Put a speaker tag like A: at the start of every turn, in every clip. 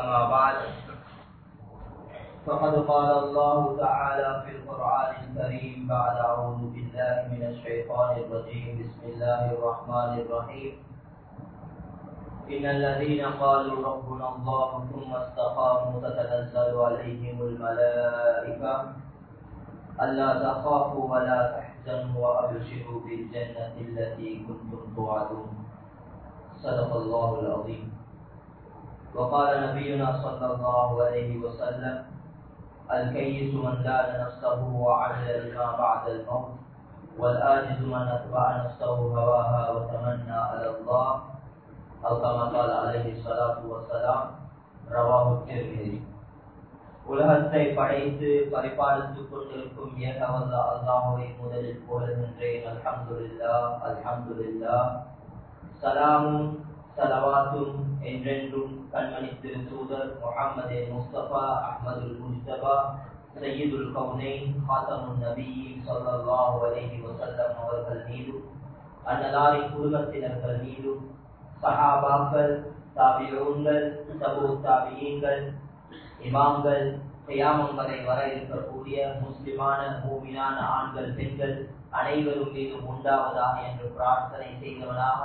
A: أما بعد. فقد قال الله تعالى في القرآن الكريم بعد أعوذ بالله من الشيطان الرجيم. بسم الله الرحمن الرحيم. إن الذين قالوا ربنا الله ثم استقاموا تتنزل عليهم الملائكة ألا تخافوا ولا تحزنوا وأبشروا بالجنة التي كنتم توعدون. صدق الله العظيم. وقال نبينا صلى الله عليه وسلم الكيس من دان نفسه وعمل لما بعد الموت والآجز من أتبع نفسه هواها وتمنى على الله أو كما قال عليه الصلاة والسلام رواه الترمذي உலகத்தை படைத்து பரிபாலித்துக் கொண்டிருக்கும் ஏகவல்ல அல்லாஹுவை முதலில் புகழ்கின்றேன் அல்ஹம்துலில்லா அல்ஹம்துலில்லா சலாமும் சலவாத்தும் என்றென்றும் கண்மணி திரு தூதர் முகமது முஸ்தபா அஹமதுல் முஸ்தபா சையீதுல் கவுனைன் ஹாத்தமுன் நபியின் ஸல்லல்லாஹு அலைஹி வசல்லம் அவர்கள் மீதும் அன்னலாரின் குடும்பத்தினர்கள் மீதும் சஹாபாக்கள் தாபியோன்கள் தபு தாபியீன்கள் இமாம்கள் கியாமம் வரை வர இருக்கக்கூடிய முஸ்லிமான மூமினான ஆண்கள் பெண்கள் அனைவரும் மீதும் உண்டாவதாக என்று பிரார்த்தனை செய்தவனாக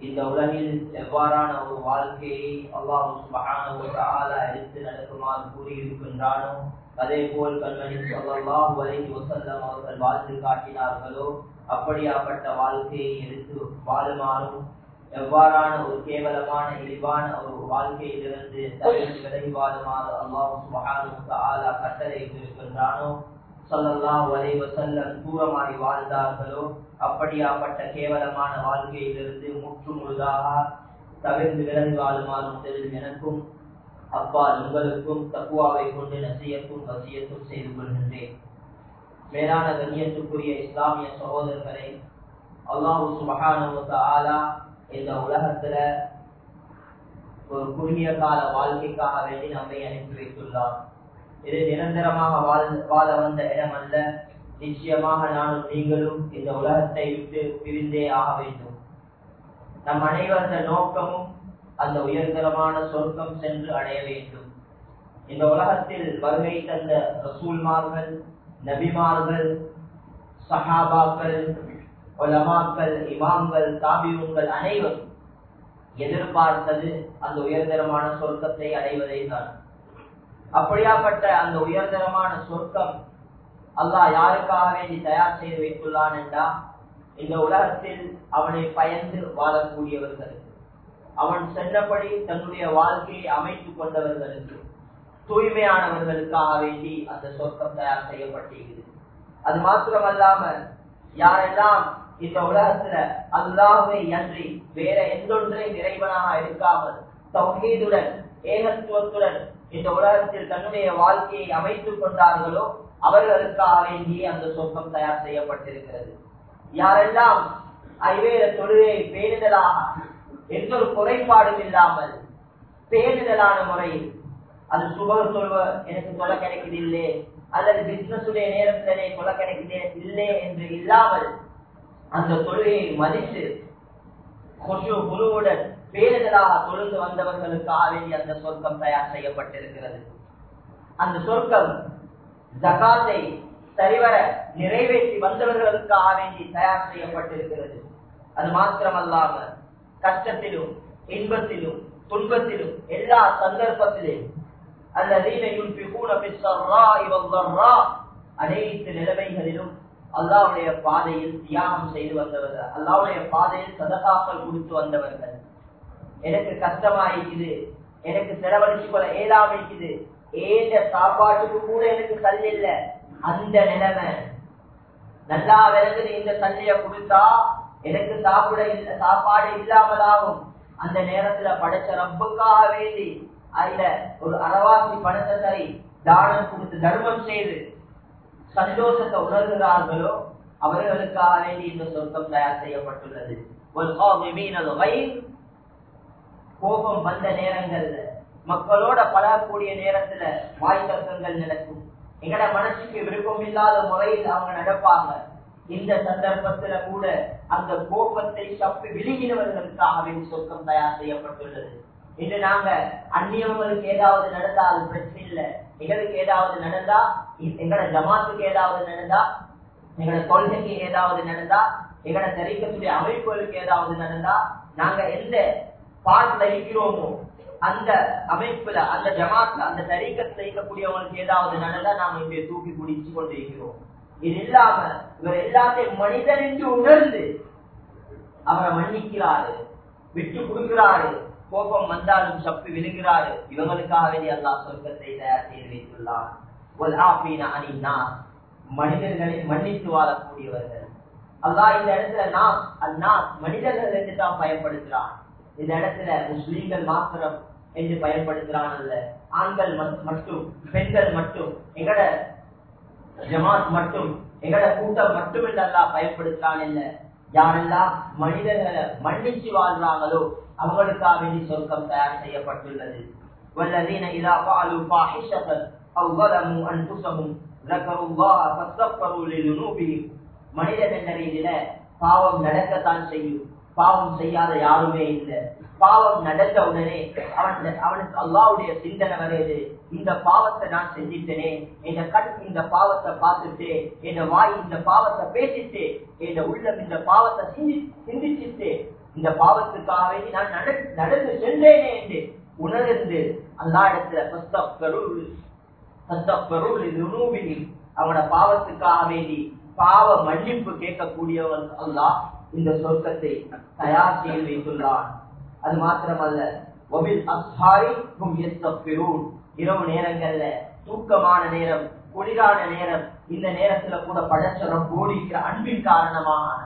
A: இந்த உலகில் எவ்வாறான ஒரு வாழ்க்கையை அல்லாஹு சுபஹானஹு எடுத்து நடக்குமாறு கூறியிருக்கின்றானோ அதே போல் கண்மணி ஸல்லல்லாஹு அவர்கள் வாழ்ந்து காட்டினார்களோ அப்படியாப்பட்ட வாழ்க்கையை எடுத்து வாழுமாறும் எவ்வாறான ஒரு கேவலமான இழிவான ஒரு வாழ்க்கையிலிருந்து விலகி வாழுமாறு அல்லாஹு சுபஹானஹு வ கட்டளையிட்டிருக்கின்றானோ ஸல்லல்லாஹு அலைஹி வாழ்ந்தார்களோ அப்படியாப்பட்ட கேவலமான வாழ்க்கையிலிருந்து முற்று முழுதாக தவிர்ந்து விலகி வாழுமாறு முதலில் எனக்கும் அப்பா உங்களுக்கும் தக்குவாவை கொண்டு நசியத்தும் வசியத்தும் செய்து கொள்கின்றேன். மேலான கண்ணியத்துக்குரிய இஸ்லாமிய சகோதரர்களை அல்லாஹு சுபஹானு ஆலா இந்த உலகத்துல ஒரு குறுகிய கால வாழ்க்கைக்காக வேண்டி நம்மை அனுப்பி வைத்துள்ளார் இது நிரந்தரமாக வாழ் வாழ வந்த இடம் அல்ல நிச்சயமாக நானும் நீங்களும் இந்த உலகத்தை விட்டு பிரிந்தே ஆக வேண்டும். நம் அனைவரது நோக்கமும் அந்த உயர்தரமான சொர்க்கம் சென்று அடைய வேண்டும். இந்த உலகத்தில் வருகை தந்த ரசூல்மார்கள் நபிமார்கள் சஹாபாக்கள் ஒலமாக்கள் இமாம்கள் தாபியூன்கள் அனைவரும் எதிர்பார்த்தது அந்த உயர்தரமான சொர்க்கத்தை அடைவதை தான். அப்படியாப்பட்ட அந்த உயர்தரமான சொர்க்கம் அல்லாஹ் யாருக்காக வேண்டி தயார் செய்து வைத்துள்ளான் என்றா? இந்த உலகத்தில் அவனை பயந்து வாழக்கூடியவர்களுக்கு அவன் சென்றபடி தன்னுடைய வாழ்க்கையை அமைத்துக் கொண்டவர்களுக்கு தூய்மையானவர்களுக்காக வேண்டி அந்த சொர்க்கம் தயார் செய்யப்பட்டிருக்கிறது. அது மாத்திரமல்லாம யாரெல்லாம் இந்த உலகத்துல அல்லாவே அன்றி வேற எந்தொன்றை நிறைவனாக இருக்காமல் தௌஹீதுடன் ஏகத்துவத்துடன் இந்த உலகத்தில் தன்னுடைய வாழ்க்கையை அமைத்துக் கொண்டார்களோ அவர்களுக்காக வேண்டி அந்த சொர்க்கம் தயார் செய்யப்பட்டிருக்கிறது. யாரெல்லாம் ஐவேர தொழுகை பேணுதலாக எந்த ஒரு குறைபாடும் இல்லாமல் பேணுதலான முறையில் அது சுபர் சொல்வ எனக்கு சொல்ல கிடைக்குது இல்லை அல்லது பிசினஸுடைய நேரத்திலே சொல்ல கிடைக்குது இல்லை என்று இல்லாமல் அந்த தொழுகையை மதித்து கொசு குருவுடன் பேருதலாக தொழுந்து வந்தவர்களுக்காக வேண்டி அந்த சொர்க்கம் தயார் செய்யப்பட்டிருக்கிறது. அந்த சொர்க்கம் ஜகாத்தை சரிவர நிறைவேற்றி வந்தவர்களுக்காக வேண்டி தயார் செய்யப்பட்டிருக்கிறது. அது மாத்திரமல்லாம கஷ்டத்திலும் இன்பத்திலும் துன்பத்திலும் எல்லா சந்தர்ப்பத்திலும் அனைத்து நிலைமைகளிலும் அல்லாவுடைய பாதையில் தியாகம் செய்து வந்தவர்கள் அல்லாவுடைய பாதையில் சதகாக்கள் கொடுத்து வந்தவர்கள். எனக்கு கஷ்டமாயிருக்குது எனக்கு செலவழிச்சு கொள்ள ஏதாம இருக்குது ஏந்த சாப்பாட்டுக்கு கூட எனக்கு சல் இல்ல. அந்த நிலைமை. நல்லா விளங்குது இந்த சல்லிய கொடுத்தா எனக்கு சாப்பிட இல்ல சாப்பாடு இல்லாமலாகும். அந்த நேரத்துல படைச்ச ரப்புக்காக வேண்டி அதுல ஒரு அறவாசி பணத்தை சரி தானம் கொடுத்து தர்மம் செய்து சந்தோஷத்தை உணர்கிறார்களோ அவர்களுக்காக வேண்டி இந்த சொர்க்கம் தயார் செய்யப்பட்டுள்ளது. ஒரு கோபம் வந்த நேரங்கள்ல மக்களோட பழகக்கூடிய நேரத்துல வாய் தர்க்கங்கள் நடக்கும். எங்கட மனசுக்கு விருப்பம் இல்லாத முறையில் அவங்க நடப்பாங்க. இந்த சந்தர்ப்பத்துல கூட அந்த கோபத்தை தப்பி விழுகினவர்களுக்காகவே சொர்க்கம் தயார் செய்யப்பட்டுள்ளது. இன்று நாங்க அந்நியவங்களுக்கு ஏதாவது நடந்தா அது பிரச்சனை இல்லை. எங்களுக்கு ஏதாவது நடந்தா எங்களோட ஜமாத்துக்கு ஏதாவது நடந்தா எங்களோட கொள்கைக்கு ஏதாவது நடந்தா எங்களை தெரிவிக்கக்கூடிய அமைப்புகளுக்கு ஏதாவது நடந்தா நாங்க எந்த பாட்டுல இருக்கிறோமோ அந்த அமைப்புல அந்த ஜமாத்துல அந்த தரீக்கத்தை இருக்கக்கூடியவங்களுக்கு ஏதாவது நடந்தா நாம இங்கே தூக்கி குடிச்சு கொண்டு இருக்கிறோம். இது இல்லாம இவர் எல்லாத்தையும் மனிதன் என்று உணர்ந்து அவரை மன்னிக்கிறாரு விட்டு கொடுக்கிறாரு. கோபம் வந்தாலும் சப்பி விழுகிறாரு இவங்களுக்காக வேண்டிய அல்லா சொர்க்கத்தை தயார் செய்து வைத்துள்ளார் வல்ஆஃபீன அனின் மனிதர்களை மன்னித்து வாழக்கூடியவர்கள். அல்லா இந்த இடத்துல நான் அண்ணா மனிதர்கள் என்று தான் பயன்படுத்துறான் இந்த இடத்துல முஸ்லீம்கள் மாத்திரம் என்று பயன்படுத்துறான் அல்ல ஆண்கள் மட்- மட்டும் பெண்கள் மட்டும் எங்கட ஜமாத் மட்டும் எங்கட கூட்டம் மட்டும் என்று அல்லாஹ் பயன்படுத்துறான் இல்ல யாரெல்லாம் மனிதர்களை மன்னிச்சு வாழ்றாங்களோ அவங்களுக்காக வேண்டி சொர்க்கம் தயார் செய்யப்பட்டுள்ளது والذين إذا فعلوا فاحشة أو ظلموا أنفسهم ذكروا الله فاستغفروا لذنوبهم மனிதன் என்ற ரீதியில பாவம் நடக்கத்தான் செய்யும் பாவம் செய்யாத யாருமே இல்லை பாவம் நடந்த உடனே அவன் அவனுக்கு அல்லாவுடைய சிந்தனை வருது இந்த பாவத்தை நான் செஞ்சிட்டேனே என் கண் இந்த பாவத்தை பார்த்துட்டு என் வாய் இந்த பாவத்தை பேசிட்டு என் உள்ளம் இந்த பாவத்தை சிந்திச்சிட்டு இந்த பாவத்துக்காகவே நான் நடந்து சென்றேனே என்று உணர்ந்து அல்லா இடத்துல ஃபஸ்தக்ஃபிருல் ஃபஸ்தக்ஃபிருல் லிதுனூபிஹிம். அவனோட பாவத்துக்காக வேண்டி பாவ மன்னிப்பு கேட்கக்கூடியவன் அல்லாஹ் இந்த சொர்க்கத்தை தயார் செய்து வைத்துள்ளான். அது மாத்திரமல்ல இரவு நேரங்கள்ல தூக்கமான நேரம் குளிரான நேரம் இந்த நேரத்துல கூட பழச்சரம் போடிக்கிற அன்பின் காரணமாக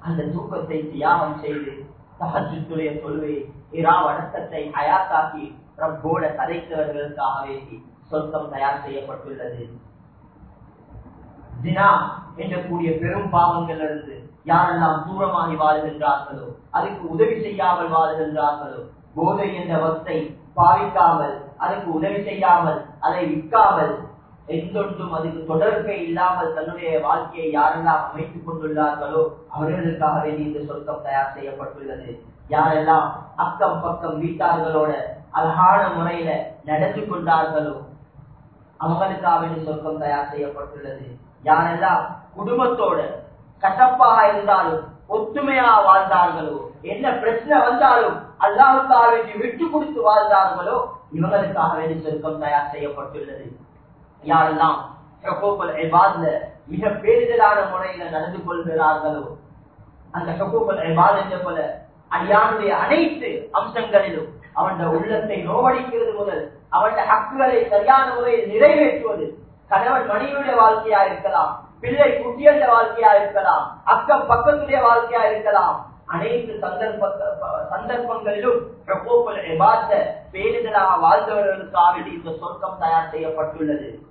A: அந்த தூக்கத்தை தியாகம் செய்து தஹஜுத்துடைய சொல்வை இரா வணக்கத்தை அயாத்தாக்கி ரப்போட கதைத்தவர்களுக்காக வேண்டி சொர்க்கம் தயார் செய்யப்பட்டுள்ளது. தினா எண்ணக்கூடிய பெரும் பாவங்களிலிருந்து யாரெல்லாம் தூரமாகி வாழுகின்றார்களோ அதுக்கு உதவி செய்யாமல் வாழுகின்றார்களோ போதை என்ற வத்தை பாவிக்காமல் அதுக்கு உதவி செய்யாமல் அதை விற்காமல் எந்தொன்றும் அதுக்கு தொடர்பே இல்லாமல் தன்னுடைய வாழ்க்கையை யாரெல்லாம் அமைத்துக் கொண்டுள்ளார்களோ அவர்களுக்காக வேண்டி இந்த சொர்க்கம் தயார் செய்யப்பட்டுள்ளது. யாரெல்லாம் அக்கம் பக்கம் வீட்டார்களோட அழகான முறையில நடந்து கொண்டார்களோ அவங்களுக்காக வேண்டி சொர்க்கம் தயார் செய்யப்பட்டுள்ளது. யாரெல்லாம் குடும்பத்தோட கசப்பாக இருந்தாலும் ஒத்துமையா வாழ்ந்தார்களோ என்ன பிரச்சனை வந்தாலும் அல்லாவுக்காக விட்டு கொடுத்து வாழ்ந்தார்களோ இவங்களுக்காக வேண்டி சொருக்கம் தயார் செய்யப்பட்டுள்ளது. யாரெல்லாம் மிக பேரிதலான முறையில நடந்து கொள்கிறார்களோ அந்த ஹுகூக்குல் இபாத் என்ற போல அடியானுடைய அனைத்து அம்சங்களிலும் அவன் உள்ளத்தை நோவடிக்கிறது முதல் அவன் ஹக்குகளை சரியான முறையில் நிறைவேற்றுவது கணவன் மனைவியுடைய வாழ்க்கையா இருக்கலாம் பிள்ளை குட்டியுடைய வாழ்க்கையா இருக்கலாம் அக்கம் பக்கத்துடைய வாழ்க்கையா இருக்கலாம் அனைத்து சந்தர்ப்ப சந்தர்ப்பங்களிலும் பேரிதலாக வாழ்ந்தவர்களுக்காக இந்த சொர்க்கம் தயார் செய்யப்பட்டுள்ளது.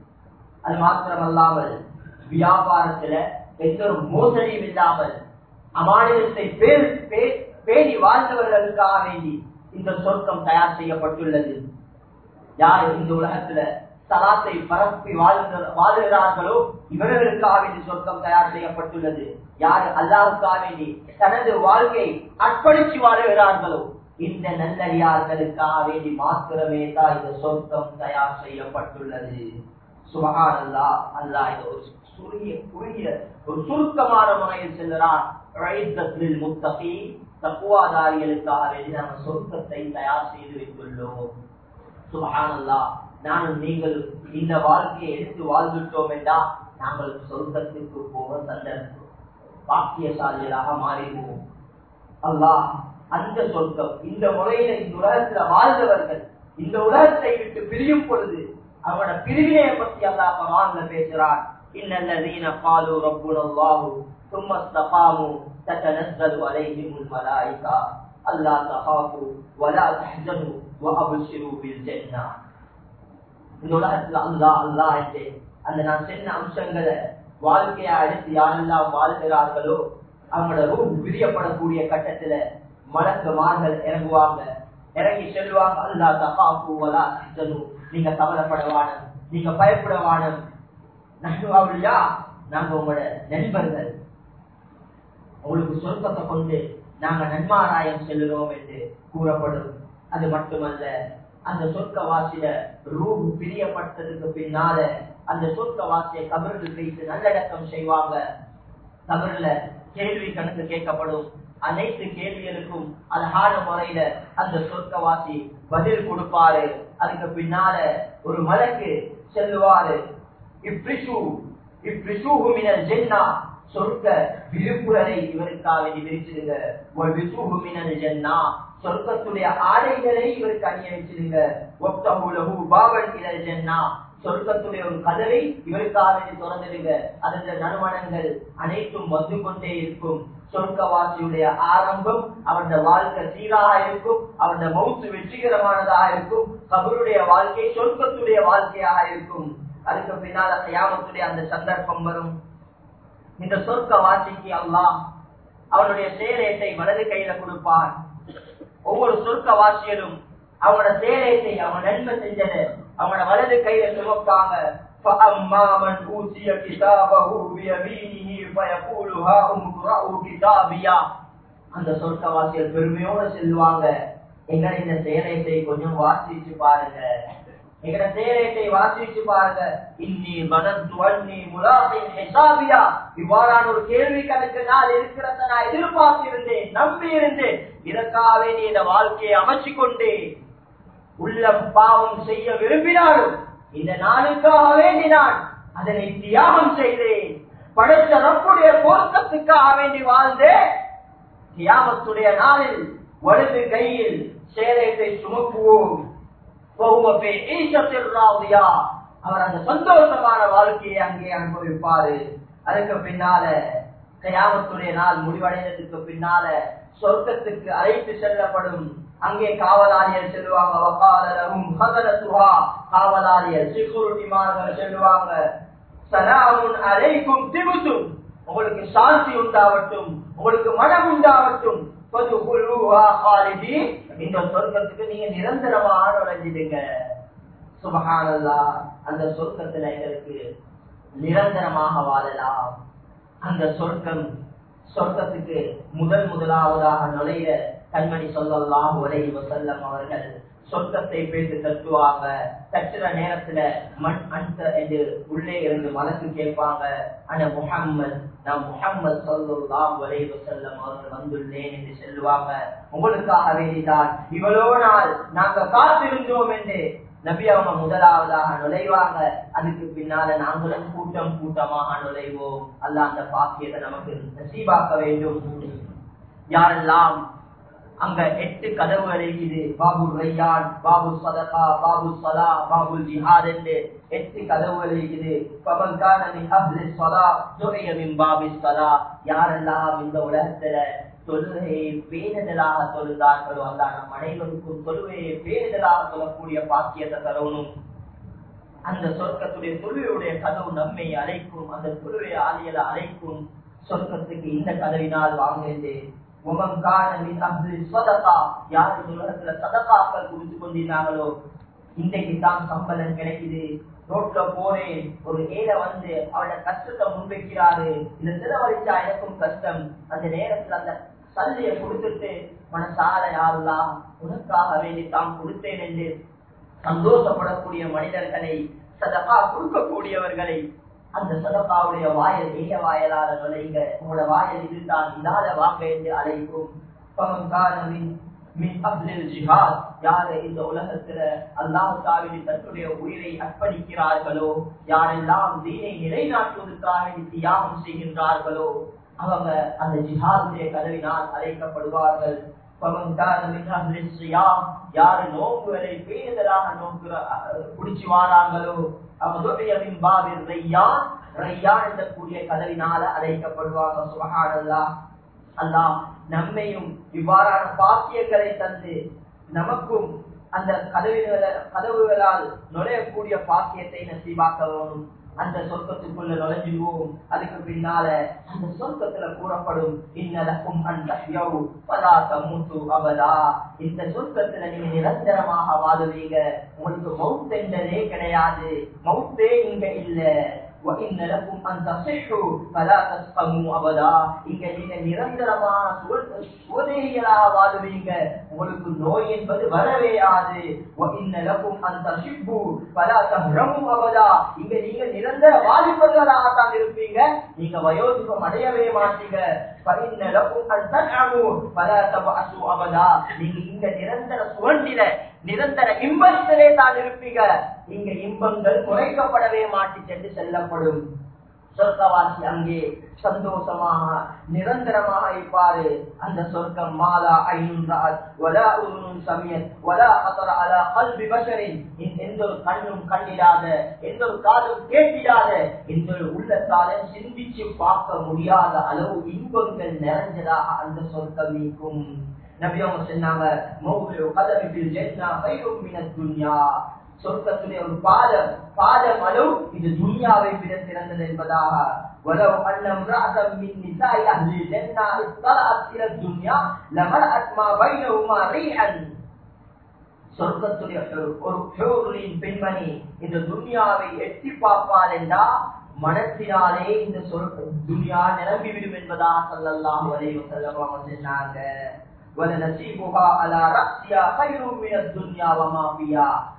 A: அது மாத்திரமல்லாமல் வியாபாரத்துல எந்த ஒரு மோசடியும் இல்லாமல் அமானியத்தை பேர் பே- பேணி வாழ்ந்தவர்களுக்காக வேண்டி இந்த சொர்க்கம் தயார் செய்யப்பட்டுள்ளது. யார் இந்த உலகத்துல சலாத்தை பரப்பி வாழ்கிற- வாழுகிறார்களோ இவர்களுக்காக வேண்டி சொர்க்கம் தயார் செய்யப்பட்டுள்ளது. யார் அல்லாவுக்காக வேண்டி தனது வாழ்க்கையை அர்ப்பணிச்சு வாழுகிறார்களோ இந்த நல்லடியார்களுக்காக வேண்டி மாத்திரமே தான் இந்த சொர்க்கம் தயார் செய்யப்பட்டுள்ளது. சுபஹான் அல்லா அல்லா இது ஒரு சுருகிய குறுகிய ஒரு சுருக்கமான முறையில் செல்கிறான். முத்தகி தக்குவாதாரிகளுக்காக வேண்டி நம்ம சொர்க்கத்தை தயார் செய்து வைத்துள்ளோம். சுபஹான் அல்லா நானும் நீங்கள் இந்த வாழ்க்கையை எடுத்து வாழ்ந்துட்டோம் என்றால் நாங்கள் சொர்க்கத்திற்கு போக சந்தர்ப்பம் பாக்கியசாலிகளாக மாறிடுவோம் அல்லாஹ் அந்த சொர்க்கம் இந்த முறையில இந்த உலகத்துல வாழ்ந்தவர்கள் இந்த உலகத்தை விட்டு பிரியும் பொழுது அவனோட பிரிவினையை பத்தி அல்லாஹ் குர்ஆன்ல பேசுறான் இன்னல்லதீன قالوا ربنا الله ثم استقاموا تتنزل عليهم الملائكه الا تخافوا ولا تحزنوا وابشروا بالجنه இந்த உலகத்துல அல்லாஹ் அல்லாஹ் என்று. அந்த நான் சென்ன அம்சங்களை வாழ்க்கையை அடுத்து யாரெல்லாம் வாழ்கிறார்களோ அவங்களோட ரூம் பிரியப்படக்கூடிய கட்டத்துல மலக்குமார்கள் இறங்குவாங்க. இறங்கி செல்வாங்க அல்லா தகாப்பு வலா சித்தனு நீங்க கவலைப்படவானம் நீங்க பயப்படவானம் நஷ்டுவாவில்லையா நாங்க உங்களோட நண்பர்கள். உங்களுக்கு சொர்க்கத்தை கொண்டு நாங்க நன்மாராயம் செல்லுறோம் என்று கூறப்படும். அது மட்டுமல்ல அந்த சொர்க்க வாசியில ரூ பிரியப்பட்டதுக்கு பின்னால அந்த சொர்க்க வாசியை கபர்கள் வைத்து நல்லடக்கம் செய்வாங்க. கபர்ல கேள்வி கணக்கு கேட்கப்படும். அனைத்து கேள்விகளுக்கும் அழகான முறையில அந்த சொர்க்கவாசி பதில் கொடுப்பாரு. அதுக்கு பின்னால ஒரு மலக்கு செல்லுவாரு. இப்ரிசு இப்ரிசுஹு ஜென்னா. சொர்க்க விருப்புகளை இவருக்காக விரிச்சிருங்க ஒரு மினல் ஜென்னா. சொர்க்கத்துடைய ஆடைகளை இவருக்கு அணிய வச்சிருங்க ஒப்தஹுலஹு பாவன் இலல் ஜென்னா சொர்க்கத்துடைய ஒரு கதவை இவருக்காக திறந்துடுங்க. அதன் நறுமணங்கள் அனைத்தும் வந்து கொண்டே இருக்கும். சொர்க்கவாசியுடைய ஆரம்பம் அவருடைய வாழ்க்கை சீராக இருக்கும். அவருடைய மவுத்து வெற்றிகரமானதாக இருக்கும். கபருடைய வாழ்க்கை சொர்க்கத்துடைய வாழ்க்கையாக இருக்கும். அதுக்கு பின்னால் கயாமத்துடைய அந்த சந்தர்ப்பம் வரும். இந்த சொர்க்க வாசிக்கு அல்லாஹ் அவனுடைய செயலேட்டை வலது கையில கொடுப்பான். ஒவ்வொரு சொர்க்க வாசியலும் அவனோட சேரேட்டை அவன் நன்மை செஞ்சது அவனோட வலது கையில சுமப்பாங்க فأما من أوتي كتابه بيمينه فيقول هاؤم اقرءوا كتابيا அந்த சொர்க்கவாசிகள் பெருமையோட செல்வாங்க எங்களை இந்த சேரேட்டை கொஞ்சம் வாசிச்சு பாருங்க எங்கட சேரத்தை வாசிச்சு பாருங்க. இன்னி மனந்து அன்னி முலாசின் ஹெசாபியா. இவ்வாறான ஒரு கேள்வி கணக்கு நான் இருக்கிறத நான் எதிர்பார்த்திருந்தேன் நம்பி இருந்தேன் இதற்காகவே நீ இந்த வாழ்க்கையை அமைச்சு கொண்டேன் உள்ளம் பாவம் செய்ய விரும்பினாலும் இந்த நாளுக்காகவே நீ நான் அதனை தியாகம் செய்தேன். படைத்த நம்முடைய பொருத்தத்துக்காக வேண்டி வாழ்ந்தே தியாகத்துடைய நாளில் வலது கையில் சேரத்தை சுமக்குவோம். அவர் அந்த சந்தோஷமான வாழ்க்கையை அங்கே அனுபவிப்பாரு. அதுக்கு பின்னால கயாமத்துடைய நாள் முடிவடைந்ததுக்கு பின்னால சொர்க்கத்துக்கு அழைத்து செல்லப்படும். அங்கே காவலாளியர் செல்வாங்க காவலாளியர் செக்யூரிட்டிமார்கள் செல்வாங்க சலாமுன் அழைக்கும் திபுத்தும். உங்களுக்கு சாந்தி உண்டாவட்டும் உங்களுக்கு மனம் உண்டாவட்டும் இந்த சொர்க்கத்துக்கு நீங்க நிரந்தரமாக நுழைஞ்சிடுங்க சுபகானல்லா அந்த சொர்க்கத்துல எங்களுக்கு நிரந்தரமாக வாழலாம். அந்த சொர்க்கம் சொர்க்கத்துக்கு முதல் முதலாவதாக நுழைய கண்மணி சொல்லலாம் ஒரே செல்லம் அவர்கள் சொர்க்கத்தை பேசி தட்டுவாங்க தட்டுற நேரத்துல மண் அந்த என்று உள்ளே இருந்து மனசு கேட்பாங்க. ஆனா முகம்மது நான் முகம்மது சொல்லுல்லாம் ஒரே செல்லும் அவர்கள் வந்துள்ளேன் என்று சொல்லுவாங்க. உங்களுக்காக வேண்டிதான். இவ்வளோ நாள் நாங்க காத்திருந்தோம் என்று நபி அவங்க முதலாவதாக நுழைவாங்க. அதுக்கு பின்னால நாங்களும் கூட்டம் கூட்டமாக நுழைவோம். அல்ல அந்த பாக்கியத்தை நமக்கு நசீபாக்க வேண்டும். யாரெல்லாம் அங்க எட்டு கதவு இருக்குது பாபு ரையான் பாபு சதகா பாபு சலா பாபு ஜிஹாத் என்று எட்டு கதவுகள் பவன் காரணி மிஹப்லி சலா துறையமின் பாபி சலா யாரெல்லாம் இந்த உலகத்துல தொழுகையை பேணுதலாக தொழுந்தார்களோ அந்த நம் அனைவருக்கும் தொழுகையை பேணுதலாக சொல்லக்கூடிய பாக்கியத்தை தரணும். அந்த சொர்க்கத்துடைய தொழுவையுடைய கதவு நம்மை அழைக்கும் அந்த தொழுவை ஆலியலை அழைக்கும் சொர்க்கத்துக்கு இந்த கதவினால் வாங்கியது யாரு உலகத்துல சதகாக்கள் கொடுத்து கொண்டிருந்தாங்களோ இன்றைக்கு தான் சம்பளம் கிடைக்குது. ரோட்ல போறேன் ஒரு ஏழை வந்து அவளோட கஷ்டத்தை முன்வைக்கிறாரு. இந்த செலவழிச்சா எனக்கும் கஷ்டம். அந்த நேரத்துல அந்த சல்லிய கொடுத்துட்டு மனசார யாருலாம் உனக்காக வேண்டி தான் கொடுத்தேன் என்று சந்தோஷப்படக்கூடிய மனிதர்களை சதகா கொடுக்கக்கூடியவர்களை அந்த சதப்பாவுடைய வாயல் ஏக வாயலால நுழைங்க உங்களோட வாயல் இதுதான் இல்லாத வாங்க என்று அழைக்கும் இந்த உலகத்துல அல்லாஹாவின் தன்னுடைய உயிரை அர்ப்பணிக்கிறார்களோ? யாரெல்லாம் தீனை நிலைநாட்டுவதற்காக தியாகம் செய்கின்றார்களோ? அவங்க அந்த ஜிஹாதுடைய கதவினால் அழைக்கப்படுவார்கள். யாரு நோக்குகளை பேருதலாக நோக்குற குடிச்சு வாராங்களோ அவங்களுடைய மின்பாவில் ரையான். என்ற கூடிய கதவினால அழைக்கப்படுவாங்க சுபகானல்லா அல்லாஹ் நம்மையும் இவ்வாறான பாக்கியங்களை தந்து நமக்கும் அந்த கதவுகள கதவுகளால் நுழையக்கூடிய பாக்கியத்தை நசீபாக்க வேணும் அந்த சொர்க்கத்துக்குள்ள நுழைஞ்சிடுவோம் அதுக்கு பின்னால அந்த சொர்க்கத்துல கூறப்படும் இன்னலக்கும் அந்த மூத்து அவதா இந்த சொர்க்கத்துல நீங்க நிரந்தரமாக வாழுவீங்க. உங்களுக்கு மவுத் என்றதே கிடையாது. மவுத்தே இங்க இல்லை. நிரந்தரமான சோதனைகளாக வாழுவீங்க உங்களுக்கு நோய் என்பது வரவே ஆது அந்த சிப்பு பலா சஹ்ரமும் அவதா இங்க நீங்க நிரந்தர வாலிபர்களாகத்தான் இருப்பீங்க நீங்க வயோதிகம் அடையவே மாட்டீங்க பரிநலக்கும் அந்த பலா தபு அசு அவதா நீங்க இங்க நிரந்தர சுழண்டில நிரந்தர இன்பத்திலே தான் இருப்பீங்க. இங்க இன்பங்கள் குறைக்கப்படவே மாட்டி சென்று செல்லப்படும். சொர்க்கவாசி அங்கே சந்தோஷமாக நிரந்தரமாக இருப்பாரு. அந்த சொர்க்கம் மாலா ஐநூறால் வலா உருணும் சமயத் வலா அத்தர அலா கல்வி பஷரின். எந்த ஒரு கண்ணும் கண்ணிடாத எந்த ஒரு காதும் கேட்டிடாத எந்த ஒரு உள்ளத்தால சிந்திச்சு பார்க்க முடியாத அளவு இன்பங்கள் நிறைஞ்சதாக அந்த சொர்க்கம் இருக்கும். நபி அவங்க சொன்னாங்க மௌலியோ கதவிப்பில் ஜென்னா கைரும் மினத் துன்யா சொர்க்கத்துடைய ஒரு பாதம் பாதம் அளவு இது துன்யாவை விட சிறந்தது என்பதாக ولو أن امرأة من نساء أهل الجنة اطلعت إلى الدنيا لملأت ما بينهما ريحا சொர்க்கத்துடைய ஒரு- ஒரு ஹூரின் பெண்மணி இந்த துன்யாவை எட்டி பார்ப்பாள் என்றா மனத்தினாலே இந்த சொர்க்க துன்யா நிரம்பிவிடும் என்பதா சொல்லலாம் வரைவு செல்லமாக சொன்னாங்க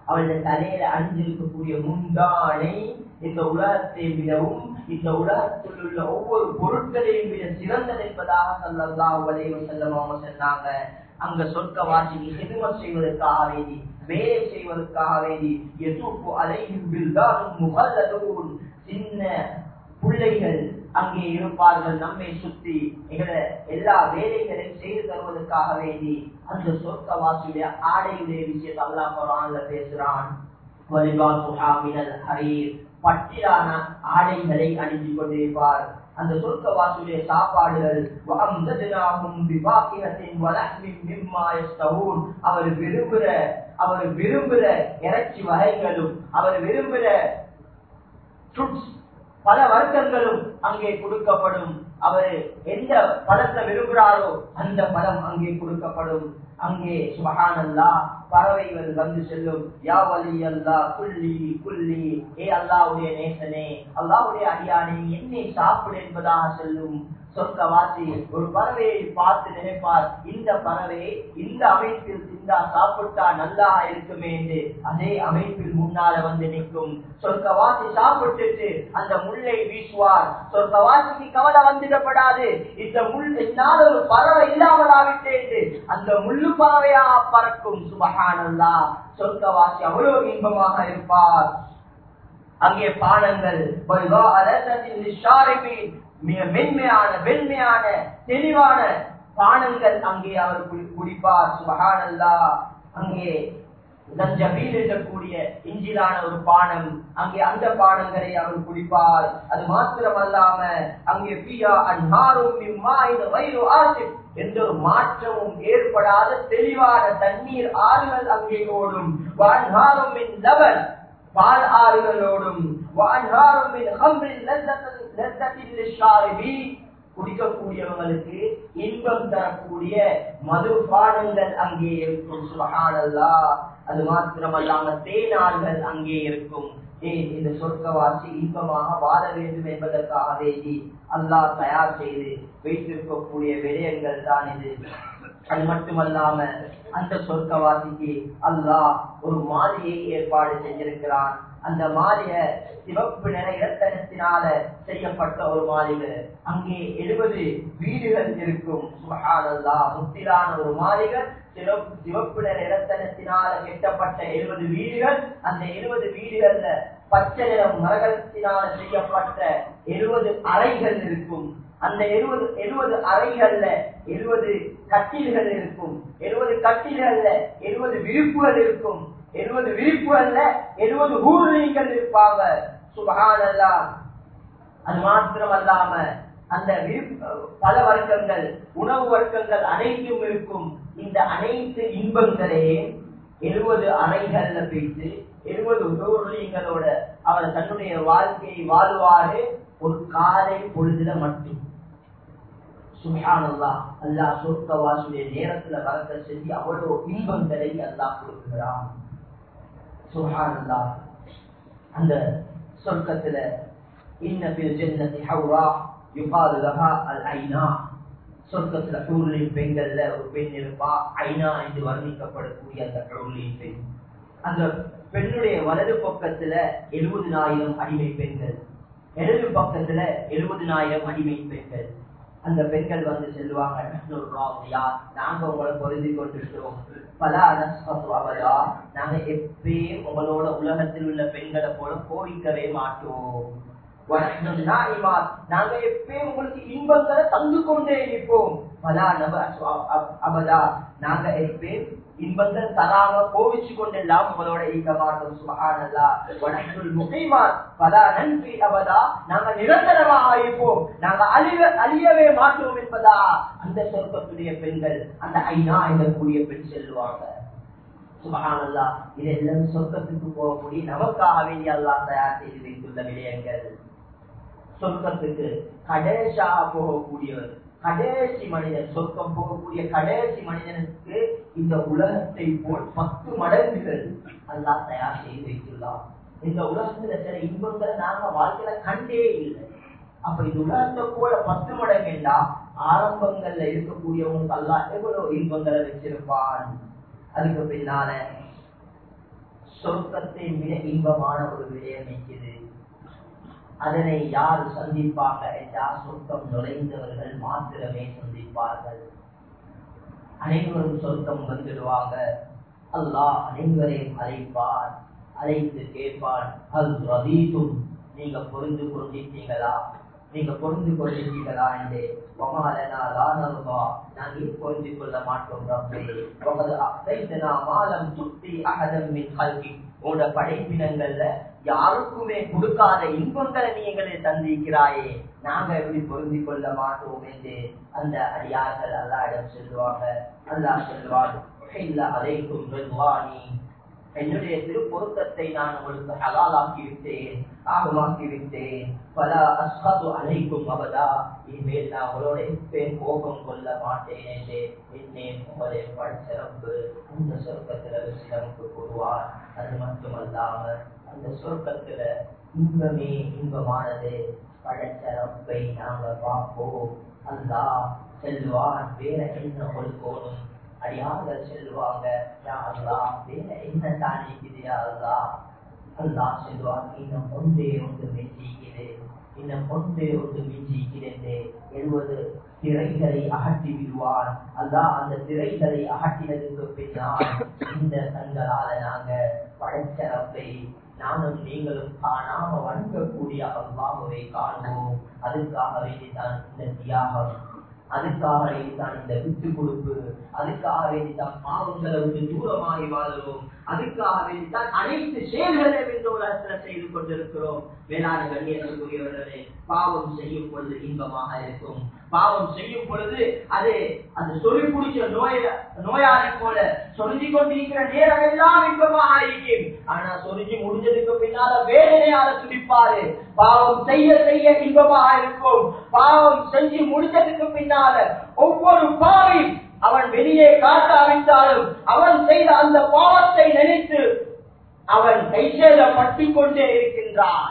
A: அவளுடைய தலையில அணிஞ்சிருக்கக்கூடிய முந்தானை இந்த உலகத்தை விடவும் இந்த உலகத்தில் உள்ள ஒவ்வொரு பொருட்களையும் விட சிறந்தது என்பதாக சொல்லல்லா உலக செல்லமாக சொன்னாங்க. அங்க சொர்க்க வாசிக்கு ஹிதுமத் செய்வதற்காக வேண்டி வேலை செய்வதற்காக வேண்டி எதுப்பு அலையும் சின்ன பிள்ளைகள் அங்கே இருப்பார்கள். நம்மை சுத்தி எங்களை எல்லா வேலைகளையும் செய்து தருவதற்காக வேண்டி அந்த சொர்க்கவாசியுடைய ஆடையுடைய விஷயத்தை அல்லா குரான்ல பேசுறான். ஹரீர். பட்டிலான ஆடைகளை அணிந்து கொண்டிருப்பார். அந்த சொர்க்கவாசியுடைய சாப்பாடுகள் அவர் விரும்புற அவர் விரும்புற இறைச்சி வகைகளும் அவர் விரும்புற fruits, பல வர்க்கங்களும் அங்கே கொடுக்கப்படும். அவர் எந்த பழத்தை விரும்புகிறாரோ அந்த பழம் அங்கே கொடுக்கப்படும். அங்கே சுபஹானல்லா பறவைகள் வந்து செல்லும். யா வலி அல்லா புள்ளி புள்ளி ஏ அல்லாவுடைய நேசனே அல்லாவுடைய அடியானே என்னை சாப்பிடு என்பதாக செல்லும். சொர்க்கவாசி ஒரு பறவையை பார்த்து நினைப்பார். இந்த பறவை இந்த அமைப்பில் சிந்தா சாப்பிட்டா நல்லா இருக்குமே என்று அதே அமைப்பில் முன்னால வந்து நிற்கும். சொர்க்கவாசி சாப்பிட்டுட்டு அந்த முள்ளை வீசுவார். சொர்க்கவாசிக்கு கவலை வந்துடப்படாது. இந்த முள் என்னால் ஒரு பறவை இல்லாமலாவிட்டேன் அந்த முள்ளு பறவையா பறக்கும். சுபகானல்லா சொர்க்கவாசி அவ்வளவு இன்பமாக இருப்பார். அங்கே பானங்கள் மிக மென்மையான வெண்மையான தெளிவான பானங்கள் அங்கே அவர் குடிப்பார். சுபகானல்லா அங்கே நஞ்சபீல் இருக்கக்கூடிய இஞ்சிலான ஒரு பானம் அங்கே அந்த பானங்களை அவர் குடிப்பார். அது மாத்திரமல்லாம அங்கே பியா அன்ஹாரும் வயிறு எந்த ஒரு மாற்றமும் ஏற்படாத தெளிவான தண்ணீர் ஆறுகள் அங்கே ஓடும். வான்ஹாரும் பால் ஆறுகளோடும். வான்ஹாரும் குடிக்கக்கூடியவங்களுக்கு இன்பம் தரக்கூடிய மது பானங்கள் அங்கே இருக்கும். சுபஹானல்லா. அது மாத்திரமல்லாம தேனார்கள் அங்கே இருக்கும். ஏன் இந்த சொர்க்கவாசி இன்பமாக வாழ வேண்டும் என்பதற்காக வேண்டி அல்லாஹ் தயார் செய்து வைத்திருக்கக்கூடிய விடயங்கள் தான் இது. அது மட்டுமல்லாம அந்த சொர்க்கவாசிக்கு அல்லாஹ் ஒரு மாதிரியை ஏற்பாடு செஞ்சிருக்கிறான் அந்த மாளிகை சிவப்பு நிற இரத்தனத்தினால செய்யப்பட்ட ஒரு மாளிகை. அங்கே எழுபது வீடுகள் இருக்கும். சுபஹானல்லா. முத்திரான ஒரு மாளிகை. சிவப்பு சிவப்பு நிற இரத்தனத்தினால கெட்டப்பட்ட எழுபது வீடுகள். அந்த எழுபது வீடுகள்ல பச்சை நிற மரகத்தினால செய்யப்பட்ட எழுபது அறைகள் இருக்கும். அந்த எழுபது எழுபது அறைகள்ல எழுபது கட்டில்கள் இருக்கும். எழுபது கட்டில்கள்ல எழுபது விருப்புகள் இருக்கும். எழுபது விரிப்புகள்ல எழுபது ஊர்லீங்கள் இருப்பாங்க. சுபகானல்லா அது மாத்திரம் அல்லாம அந்த பல வர்க்கங்கள் உணவு வர்க்கங்கள் அனைத்தும் இருக்கும். இந்த அனைத்து இன்பங்களையே எழுபது அறைகள்ல போயிட்டு எழுபது ஊர்லீங்களோட அவர் தன்னுடைய வாழ்க்கையை வாழ்வாரு ஒரு காலை பொழுதுல மட்டும். சுபஹானல்லா அல்லாஹ் சொர்க்கவாசுடைய நேரத்துல வரத்தை செஞ்சு அவ்வளவு இன்பங்களை அல்லாஹ் கொடுக்கிறான். சுபஹானல்லா அந்த சொர்க்கத்துல இன்னபில் ஜன்னதி ஹவ்ரா யுகாது லஹா அல் ஐனா சொர்க்கத்துல ஹூர்லின் பெண்கள்ல ஒரு பெண் இருப்பா. ஐநா என்று வர்ணிக்கப்படக்கூடிய அந்த ஹூர்லின் பெண். அந்த பெண்ணுடைய வலது பக்கத்துல எழுபதினாயிரம் அடிமை பெண்கள். இடது பக்கத்துல எழுபதினாயிரம் அடிமை பெண்கள். அந்த பெண்கள் வந்து செல்வாங்க நாங்க உங்களை பொருந்தி கொண்டிருக்கிறோம். பல அரசா நாங்க எப்பயும் உங்களோட உலகத்தில் உள்ள பெண்களை போல கோரிக்கவே மாட்டோம். நாங்க எப்பயும் உங்களுக்கு இன்பங்களை தந்து கொண்டே இருப்போம். பலா நப அபதா நாங்க எப்பயும் இன்பங்கள் தராம கோவிச்சு கொண்டெல்லாம் உங்களோட இருக்க மாட்டோம் சுபஹானல்லா. வணக்குள் முகைமான் நன்றி அவதா நாங்க நிரந்தரமாக இருப்போம் நாங்க அழிய அழியவே மாட்டோம் என்பதா? அந்த சொர்க்கத்துடைய பெண்கள் அந்த ஐநா எங்கக்கூடிய பெண் செல்வாங்க சுபகானல்லா இதெல்லாம் சொர்க்கத்துக்கு போகக்கூடிய நமக்காக வேண்டிய அல்லா தயார் செய்து வைத்துள்ள விடயங்கள். சொர்க்கத்துக்கு கடைசாக போகக்கூடியவர். கடைசி மனிதன் சொர்க்கம் போகக்கூடிய கடைசி மனிதனுக்கு இந்த உலகத்தை போல் பத்து மடங்குகள் அல்லா தயார் செய்து வைத்துள்ளார் இந்த உலகத்துல சில இன்பங்களை நாங்க வாழ்க்கையில கண்டே இல்லை. அப்ப இந்த உலகத்தை போல பத்து மடங்குண்டா ஆரம்பங்கள்ல இருக்கக்கூடியவங்களுக்கு அல்லா எவ்வளவு இன்பங்களை வச்சிருப்பான்? அதுக்கு பின்னால சொர்க்கத்தை விட இன்பமான ஒரு விடயம் இருக்குது அதனை யார் சந்திப்பாங்க என்றால் சொர்க்கம் நுழைந்தவர்கள் மாத்திரமே சந்திப்பார்கள். அனைவரும் சொர்க்கம் வந்துடுவாங்க. அல்லாஹ் அனைவரையும் அழைப்பார் அழைத்து கேட்பார் அல் ரவீதும் நீங்க புரிந்து கொண்டிருக்கீங்களா நீங்க புரிந்து கொண்டிருந்தீங்களா என்று வமாலனா லானருவா நாங்கள் புரிந்து கொள்ள மாட்டோம் உங்களோட படைப்பினங்கள்ல யாருக்குமே கொடுக்காத இன்பங்களை நீ எங்களை தந்திருக்கிறாயே நாங்க எப்படி பொருந்தி கொள்ள மாட்டோம் என்று அந்த அடியார்கள் அல்லாயிடம் செல்வாங்க அல்லாஹ் செல்வாள் இல்ல அலைக்கும் ரிதுவானி. என்னுடைய திருப்பொருத்தத்தை நான் உங்களுக்கு ஹலாலாக்கி விட்டேன் ஆகமாக்கி விட்டேன் பல அஸ்ஹது அழைக்கும் அவதா இனிமேல் நான் உங்களோட எப்பேன் கோபம் கொள்ள மாட்டேன் என்று என்னே உங்களை சிறப்பு அந்த சொர்க்கத்துல சிறப்பு கூறுவார் அது மட்டுமல்லாமல் அந்த சொர்க்கத்துல இன்பமே இன்பமானது. பழச்சரப்பை நாங்க பார்ப்போம். அல்லா செல்வான் வேற என்ன கொடுக்கணும்? அடியார்கள் செல்வாங்க யா அல்லா வேற என்ன தானிக்குதியா அல்லா அல்லா செல்வான் இன்னும் ஒன்றே ஒன்று மிஞ்சிக்குது. இன்னும் ஒன்றே ஒன்று மிஞ்சிக்கிறது. எழுபது திரைகளை அகற்றி விடுவான். அல்லா அந்த திரைகளை அகற்றினதுக்கு பின்னால் இந்த கண்களால நாங்க படைச்சரப்பை நானும் நீங்களும் காணாம வணங்கக்கூடிய அல்லாஹுவை காண்போம். அதுக்காகவே தான் இந்த தியாகம். அதுக்காகவே தான் இந்த விட்டு கொடுப்பு. அதுக்காகவே தான் பாவங்களை விட்டு தூரமாகி வாழறோம் அதுக்காகவே தான் அனைத்து செயல்களையும் இந்த உலகத்துல செய்து கொண்டிருக்கிறோம். வேளாண் கண்ணியத்துக்குரியவர்களே பாவம் செய்யும் பொழுது இன்பமாக இருக்கும். பாவம் செய்யும் பொழுது அது அது சொல்லி குடிச்ச நோய நோயாளி போல சொல்லி கொண்டிருக்கிற நேரம் எல்லாம் இன்பமாக இருக்கும் ஆனா சொல்லி முடிஞ்சதுக்கு பின்னால வேதனையால துடிப்பாரு. பாவம் செய்ய செய்ய இன்பமாக இருக்கும். பாவம் செஞ்சு முடிஞ்சதுக்கு பின்னால ஒவ்வொரு பாவி அவன் வெளியே காட்டாவிட்டாலும் அவன் செய்த அந்த பாவத்தை நினைத்து அவன் கைசேல பற்றி கொண்டே இருக்கின்றான்.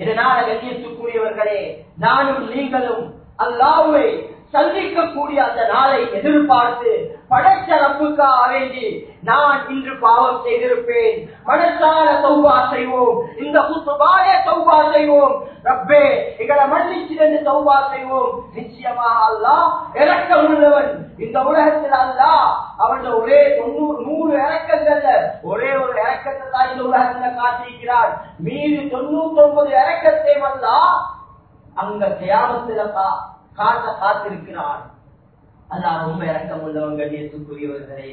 A: இதனால கண்ணியத்துக்குரியவர்களே நானும் நீங்களும் அல்லாவை சந்திக்கக்கூடிய அந்த நாளை எதிர்பார்த்து படைச்ச ரப்புக்காக வேண்டி நான் இன்று பாவம் செய்திருப்பேன். மனசால சௌபா செய்வோம். இந்த குத்துபாய சௌபா செய்வோம். ரப்பே எங்களை மன்னிச்சிருந்து சௌபா செய்வோம். நிச்சயமாக அல்லா இறக்கம் உள்ளவன். இந்த உலகத்தில் அல்லா அவன் ஒரே தொண்ணூறு நூறு இறக்கங்கள்ல ஒரே ஒரு இறக்கத்தை தான் இந்த உலகத்துல காட்டியிருக்கிறார் மீது தொண்ணூத்தி ஒன்பது இறக்கத்தை அல்லா அங்க தியாகத்துல காட்ட காத்திருக்கிறான். அல்லா ரொம்ப இறக்கம் உள்ளவன் கண்ணியத்துக்குரியவர்களே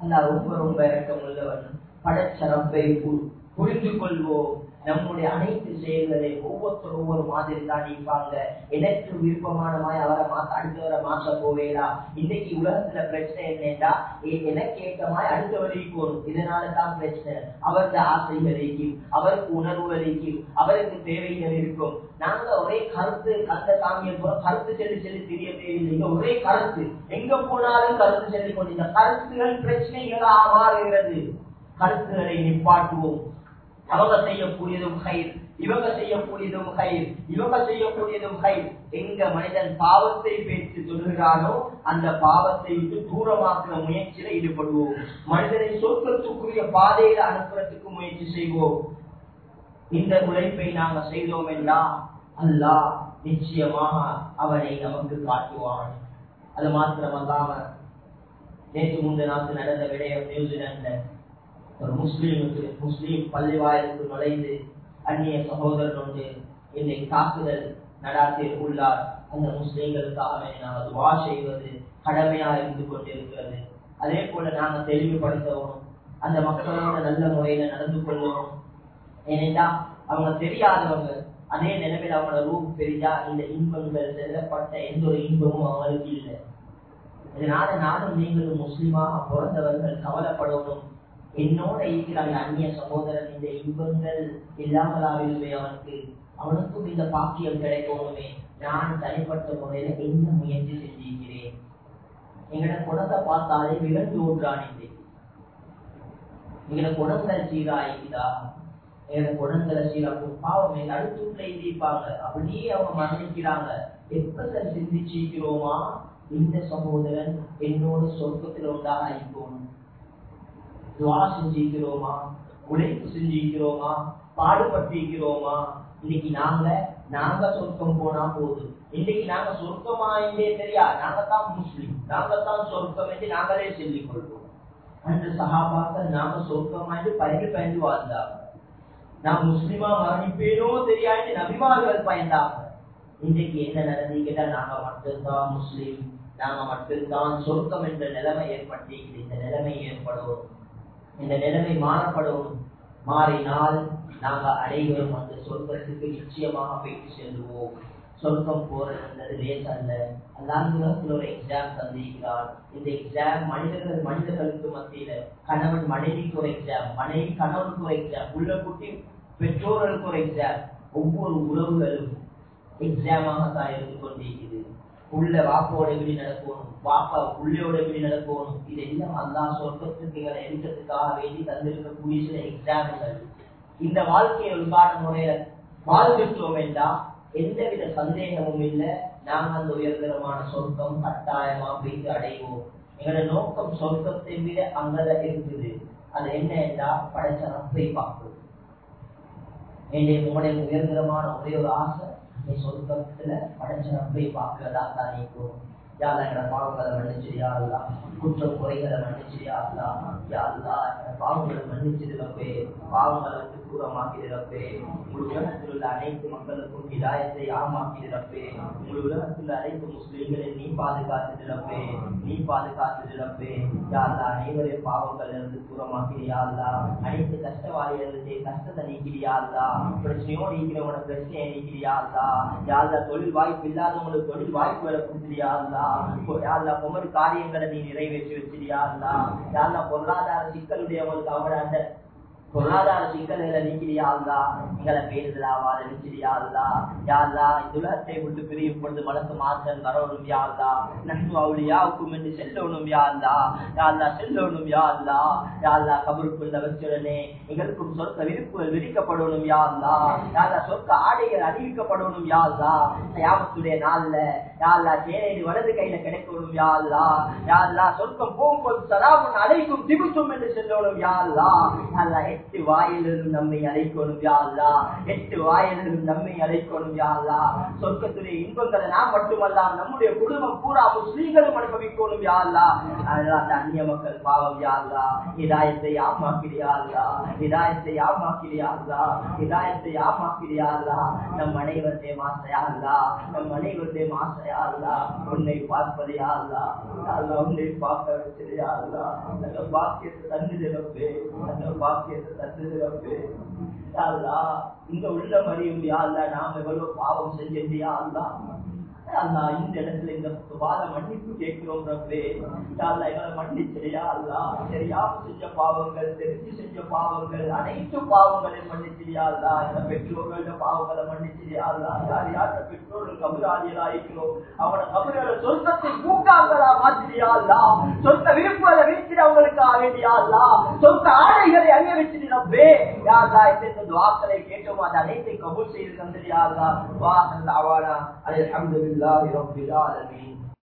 A: அல்லாஹ் ரொம்ப ரொம்ப இறக்கம் உள்ளவன் படைச்சரப்பை புரிந்து கொள்வோம் நம்முடைய அனைத்து செயல்களை ஒவ்வொருத்தரும் ஒவ்வொரு மாதிரி தான் நிற்பாங்க. எனக்கு விருப்பமான மாதிரி அவரை மாத்த அடுத்தவரை மாற்ற போவேடா. இன்னைக்கு உலகத்துல பிரச்சனை என்னன்னா எனக்கு ஏற்ற மாதிரி அடுத்தவரைக்கும் போகணும் இதனால தான் பிரச்சனை. அவரது ஆசைகள் இருக்கும். அவருக்கு உணர்வு இருக்கும். அவருக்கு தேவைகள் இருக்கும். நாங்க ஒரே கருத்து அந்த சாமியை போல கருத்து சொல்லி சொல்லி தெரிய தேவையில்லை ஒரே கருத்து. எங்க போனாலும் கருத்து சொல்லி கொண்டு இந்த கருத்துகள் பிரச்சனைகளாக மாறுகிறது. கருத்துகளை நிப்பாட்டுவோம். அவங்க செய்யக்கூடியதும் கயிர் இவங்க செய்யக்கூடியதும் கயிர் இவங்க செய்யக்கூடியதும் கயிர் எங்க மனிதன் பாவத்தை பேசி சொல்கிறானோ அந்த பாவத்தை விட்டு தூரமாக்குற முயற்சியில ஈடுபடுவோம். மனிதனை சொர்க்கத்துக்குரிய பாதையில அனுப்புறதுக்கு முயற்சி செய்வோம். இந்த உழைப்பை நாங்க செய்தோம் என்றால் அல்லாஹ் நிச்சயமாக அவனை நமக்கு காட்டுவான். அது மாத்திரமல்லாம நேற்று முந்த நாட்டு நடந்த விடயம் நியூசிலாந்துல ஒரு முஸ்லீமுக்கு முஸ்லீம் பள்ளிவாயிலுக்கு நுழைந்து அந்நிய சகோதரனோடு என்னை தாக்குதல் நடாத்தி உள்ளார். அந்த முஸ்லீம்களுக்காக நாங்கள் துவா செய்வது கடமையா இருந்து கொண்டிருக்கிறது. அதே போல நாங்க தெளிவுபடுத்தவும் அந்த மக்களோட நல்ல முறையில நடந்து கொள்ளவும். ஏனென்றா அவங்க தெரியாதவங்க அதே நிலவில் அவங்களோட ரூம் தெரிஞ்சா இந்த இன்பங்கள் செல்லப்பட்ட எந்த ஒரு இன்பமும் அவங்களுக்கு இல்லை. இதனால நானும் நீங்களும் முஸ்லீமாக பிறந்தவர்கள் கவலைப்படணும் என்னோட இருக்கிற அந்த அந்நிய சகோதரன் இந்த இன்பங்கள் இல்லாமலாகவே அவனுக்கு அவனுக்கும் இந்த பாக்கியம் கிடைக்கணுமே. நான் தனிப்பட்ட முறையில என்ன முயற்சி செஞ்சிருக்கிறேன்? எங்கட குணத்தை பார்த்தாலே விழுந்து ஓடுறான் இன்றைக்கு எங்கட குணங்கள் சீராயிருக்குதா எங்கட குணங்களை சீராக்கும் பாவம் எங்க அடுத்த வீட்டுல அப்படியே அவங்க மரணிக்கிறாங்க. எப்ப சார் சிந்திச்சிருக்கிறோமா? இந்த சகோதரன் என்னோட சொர்க்கத்தில் உண்டாக இருக்கணும் துவா செஞ்சிருக்கிறோமா உழைப்பு செஞ்சிருக்கிறோமா பாடுபட்டிருக்கிறோமா? இன்னைக்கு நாங்க நாங்க சொர்க்கம் போனா போதும். இன்னைக்கு நாங்க சொர்க்கமா என்றே தெரியா? நாங்க தான் முஸ்லிம். நாங்க தான் சொர்க்கம் என்று நாங்களே சொல்லிக் கொள்வோம் அந்த சகாபாக்கள் நாங்க சொர்க்கமா என்று பயந்து பயந்து வாழ்ந்தாங்க. நான் முஸ்லிமா மரணிப்பேனோ தெரியாது நபிமார்கள் பயந்தாங்க. இன்றைக்கு என்ன நடந்து கேட்டா நாங்க மட்டும்தான் முஸ்லிம். நாங்க மட்டும்தான் சொர்க்கம் என்ற நிலைமை ஏற்பட்டிருக்கிறது. இந்த நிலைமை ஏற்படும். இந்த நிலைமை மாறப்படும் மாறினால் நாங்கள் அனைவரும் அந்த சொர்க்கத்துக்கு நிச்சயமாக போயிட்டு செல்வோம். சொர்க்கம் போறது லேசல்ல அல்லாஹ் ஒரு எக்ஸாம் தந்திருக்கிறார். இந்த எக்ஸாம் மனிதர்கள் மனிதர்களுக்கு மத்தியில கணவன் மனைவிக்கு ஒரு எக்ஸாம் மனைவி கணவனுக்கு ஒரு எக்ஸாம் உள்ள குட்டி பெற்றோர்களுக்கு ஒரு எக்ஸாம் ஒவ்வொரு உறவுகளும் எக்ஸாமாக தான் இருந்து கொண்டிருக்கிறது. உள்ள வாப்போட எப்படி நடக்கணும் வாப்பா உள்ளோட எப்படி நடக்கணும். இதெல்லாம் அல்லா சொர்க்கத்துக்கு எங்களை வேண்டி தந்திருக்கக்கூடிய சில எக்ஸாம்பிள்கள் இந்த வாழ்க்கையை உண்டான முறையில வாழ்ந்துட்டோம் என்றால் எந்தவித சந்தேகமும் இல்லை. நாங்க அந்த உயர்தரமான சொர்க்கம் கட்டாயமா போயிட்டு அடைவோம். எங்களோட நோக்கம் சொர்க்கத்தை விட அங்கதான் இருக்குது அது என்ன என்றா படைச்ச ரப்பை பார்ப்பது என்னுடைய உங்களுடைய உயர்தரமான ஒரே ஒரு ஆசை? நீ சொர்க்கத்துல படைச்ச ரப்பை பார்க்கிறதா தான் நீக்கும் யாரா எங்களை பாவங்களை மன்னிச்சிரியா இல்லா குற்றம் குறைகளை மன்னிச்சிரியா அல்லா. யா அல்லா பாவங்களை மன்னிச்சிருக்கப்பே பாவங்களை விட்டு தூரமாக்கிறப்பே முழு உலகத்தில் அனைத்து மக்களுக்கும் இதாயத்தை ஆமாக்கிறப்பே முழு உலகத்தில் உள்ள அனைத்து முஸ்லீம்களை நீ பாதுகாத்து பாதுகாத்துடுறப்பே நீ பாதுகாத்துடுறப்பே யா அல்லா அனைவரையும் பாவங்கள் இருந்து தூரமாக்கிறியா அல்லா அனைத்து கஷ்டவாளிகளுடைய கஷ்டத்தை நீக்கிறியா பிரச்சனையோ பிரச்சனையோடு இருக்கிறவங்களோட பிரச்சனையை நீக்கிறியா அல்லா யா தொழில் வாய்ப்பு இல்லாதவங்களுக்கு தொழில் வாய்ப்புகளை கொடுத்துறியா அல்லா யாழ்லா ஒவ்வொரு காரியங்களை நீ நிறைவேற்றி வச்சிருயா அல்லா யாழ்லா பொருளாதார சிக்கலுடையவங்களுக்கு அந்த பொருளாதார சிக்கல்களை நீக்கிறியா அல்லா? எங்களை பேருதலாவா நினைச்சிரியா அல்லா? யாழ்லா இந்த உலகத்தை விட்டு பிரியும் பொழுது மனசு மாற்றம் வரணும் யா நன்மை நன்கு அவளியாவுக்கும் என்று செல்லணும் யா அல்லா? செல்லணும் யா அல்லா? யாழ்லா கபருக்குள்ள வச்சுடனே எங்களுக்கும் சொற்க விரிப்பு விரிக்கப்படணும் யா அல்லா? சொற்க ஆடைகள் அறிவிக்கப்படணும் யா அல்லா? யாமத்துடைய நாள்ல யாழ்லா சேனையில் வலது கையில கிடைக்கணும் யாழ்லா யாழ்லா சொர்க்கம் போகும்போது சலாமுன் அழைக்கும் திபுத்தும் என்று செல்லணும் யாழ்லா அல்லா யாழ்லா எட்டு வாயிலிருந்து நம்மை அழைக்கணும் யாழ்லா எட்டு வாயிலிருந்து நம்மை அழைக்கணும் யாழ்லா சொர்க்கத்துடைய இன்பங்களை நாம் மட்டுமல்லா நம்முடைய குடும்பம் பூரா முஸ்லீம்களும் அனுபவிக்கணும் யாழ்லா அதெல்லாம் அந்த அந்நிய மக்கள் பாவம் யாழ்லா இதாயத்தை ஆமாக்கிறியாள்லா இதாயத்தை ஆமாக்கிறியாள்லா இதாயத்தை ஆமாக்கிறியாள்லா நம் அனைவருடைய மாசையாள்லா நம் அனைவருடைய மாசையா அல்லா உன்னை பார்ப்பதையா அல்லா. அல்லா உன்னை பார்க்க வச்சதையா அல்லா. அந்த பாக்கியத்தை தந்துடுறப்பே அந்த பாக்கியத்தை தந்துடுறப்பே அல்லா இங்க உள்ள மறியும் அல்லா நாம எவ்வளவு பாவம் செஞ்சியா அல்லா. அல்லா இந்த இடத்துல இந்த வாத மன்னிப்பு கேட்கிறோம் ரப்பே. அல்லா எங்களை மன்னிச்சிரியா அல்லா தெரியாம செஞ்ச பாவங்கள் தெரிஞ்சு செஞ்ச பாவங்கள் அனைத்து பாவங்களையும் மன்னிச்சிரியா அல்லா இந்த பெற்றோர்களோட பாவங்களை மன்னிச்சிரியா அல்லா யார் யார்கிட்ட பெற்றோர்கள் அவன கபர்களை சொந்தத்தை பூக்காங்களா மாற்றியா அல்லா சொர்க்க விருப்பங்களை வீழ்த்திட அவங்களுக்கு அல்லா சொர்க்க ஆடைகளை அணிய வச்சிருப்பே யாரா எந்தெந்த துவாக்களை கேட்டோமோ. அது அனைத்தை கபூல் செய்து தந்தது யாரா வாசல் الحمدللہ رب العالمین۔